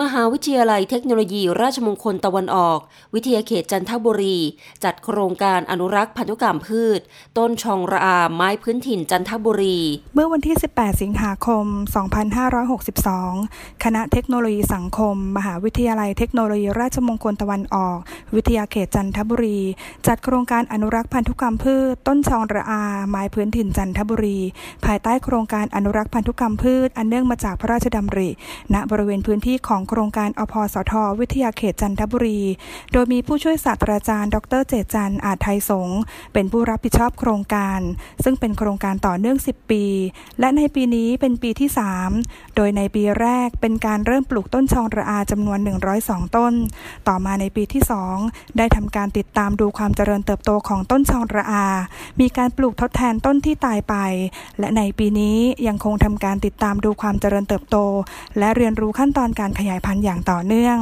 มหาวิทยาลัยเทคโนโลยีราชมงคลตะวันออก วิทยาเขตจันทบุรี จัดโครงการอนุรักษ์พันธุกรรมพืช ต้นชองระอาไม้พื้นถิ่นจันทบุรี เมื่อวันที่ 18 สิงหาคม 2562 คณะเทคโนโลยีสังคม มหาวิทยาลัยเทคโนโลยีราชมงคลตะวันออก วิทยาเขตจันทบุรี จัดโครงการอนุรักษ์พันธุกรรมพืช ต้นชองระอาไม้พื้นถิ่นจันทบุรี ภายใต้โครงการอนุรักษ์พันธุกรรมพืช อันเนื่องมาจากพระราชดำริ ณบริเวณพื้นที่ของโครงการอพสท วิทยาเขตจันทบุรี โดยมีผู้ช่วยศาสตราจารย์ ดรเจจันอาจไทยสงเป็นผู้รับผิดชอบโครงการ ซึ่งเป็นโครงการต่อเนื่อง 10 ปี และในปีนี้เป็นปีที่ 3 โดยในปีแรกเป็นการเริ่มปลูกต้นชองระอาจำนวน 102 ต้น ต่อมาในปีที่ 2 ได้ทำการติดตามดูความเจริญเติบโตของต้นชองระอา มีการปลูกทดแทนต้นที่ตายไป และในปีนี้ยังคงทำการติดตามดูความเจริญเติบโต และเรียนรู้ขั้นตอนการขยายพันธุ์อย่างต่อเนื่อง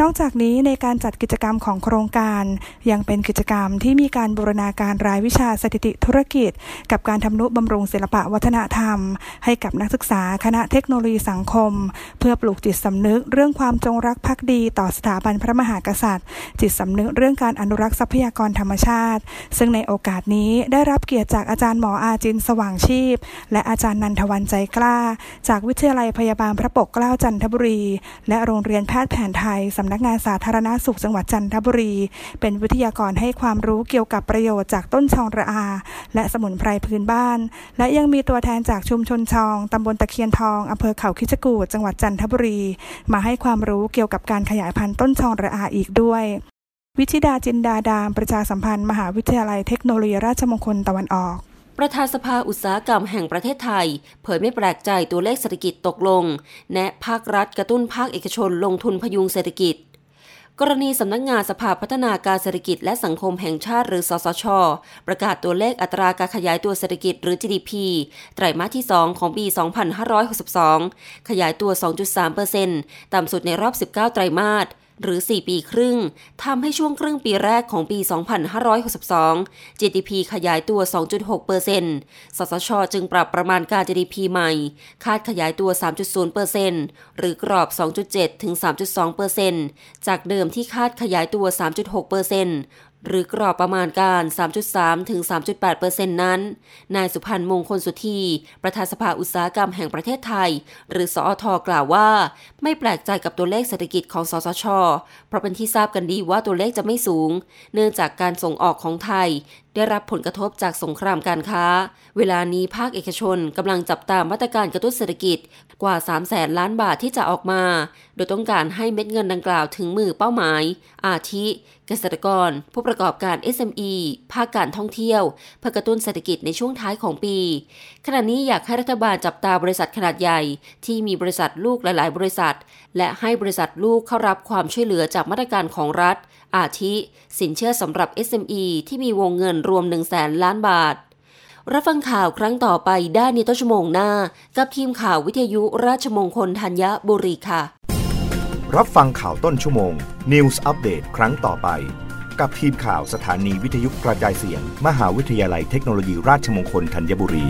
นอกจากนี้ในการจัดกิจกรรมของโครงการ ยังเป็นกิจกรรมที่มีการบูรณาการรายวิชาสถิติธุรกิจ กับการทำนุบำรุงศิลปะวัฒนธรรม ให้กับนักศึกษาคณะเทคโนโลยีสังคม เพื่อปลูกจิตสำนึกเรื่องความจงรักภักดี ต่อสถาบันพระมหากษัตริย์ จิตสำนึกเรื่องการอนุรักษ์ทรัพยากรธรรมชาติ ซึ่งในโอกาสนี้ได้รับเกียรติจากอาจารย์หมออาจินสว่างชีพ และอาจารย์นันทวันใจกล้า จากวิทยาลัยพยาบาลพระปกเกล้าจันทบุรีและโรงเรียนแพทย์แผนไทย สำนักงานสาธารณาสุขจังหวัดจันทบุรี เป็นวิทยากรให้ความรู้เกี่ยวกับประโยชน์จากต้นชองระอา และสมุนไพรพื้นบ้าน และยังมีตัวแทนจากชุมชนชองตำบลตะเคียนทองอำเภอเขาคิจกูดจังหวัดจันทบุรี มาให้ความรู้เกี่ยวกับการขยายพันธุ์ต้นชองระอาอีกด้วยวิชิดาจินดาดาม ประชาสัมพันธ์ มหาวิทยาลัยเทคโนโลยีราชมงคลตะวันออก ประธานสภาอุตสาหกรรมแห่งประเทศไทย เผยไม่แปลกใจตัวเลขเศรษฐกิจตกลง แนะภาครัฐกระตุ้นภาคเอกชนลงทุนพยุงเศรษฐกิจ กรณีสำนักงงานสภาพัฒนาการเศรษฐกิจและสังคมแห่งชาติหรือสสช ประกาศตัวเลขอัตราการขยายตัวเศรษฐกิจหรือ GDP ไตรมาสที่ 2 ของปี 2562 ขยายตัว 2.3%ต่ำสุดในรอบ 19 ไตรมาส หรือ 4 ปีครึ่งทำให้ช่วงครึ่งปีแรกของปี 2562 GDP ขยายตัว 2.6%สสช จึงปรับประมาณการ GDP ใหม่ คาดขยายตัว 3.0%หรือกรอบ 2.7 ถึง 3.2%จากเดิมที่คาดขยายตัว 3.6% หรือกรอบประมาณการ 3.3 ถึง 3.8%นั้น นายสุพันธ์มงคลสุธี ประธานสภาอุตสาหกรรมแห่งประเทศไทย หรือสอทกล่าวว่า ไม่แปลกใจกับตัวเลขเศรษฐกิจของสสช เพราะเป็นที่ทราบกันดีว่าตัวเลขจะไม่สูง เนื่องจากการส่งออกของไทย ได้รับผลกระทบจากสงครามการค้า เวลานี้ภาคเอกชนกำลังจับตามมาตรการกระตุ้นเศรษฐกิจกว่า 3 0 0แสนล้านบาทที่จะออกมา โดยต้องการให้เม็ดเงินดังกล่าวถึงมือเป้าหมาย อาทิ เกษตรกร ผู้ประกอบการ SME ภาคการท่องเที่ยว เพื่อกระตุ้นเศรษฐกิจในช่วงท้ายของปี ขณะนี้อยากให้รัฐบาลจับตาบริษัทขนาดใหญ่ ที่มีบริษัทลูกหลาย ๆ บริษัท และให้บริษัทลูกเข้ารับความช่วยเหลือจากมาตรการของรัฐอาทิ สินเชื่อสำหรับ SME ที่มีวงเงินรวม 1 0 0 0 0แสนล้านบาท รับฟังข่าวครั้งต่อไปได้ในต้นชั่วโมงหน้า กับทีมข่าววิทยุราชมงคลธัญบุรีค่ะ รับฟังข่าวต้นชั่วโมง News อัปเดตครั้งต่อไป กับทีมข่าวสถานีวิทยุกระจายเสียง มหาวิทยาลัยเทคโนโลยีราชมงคลธัญบุรี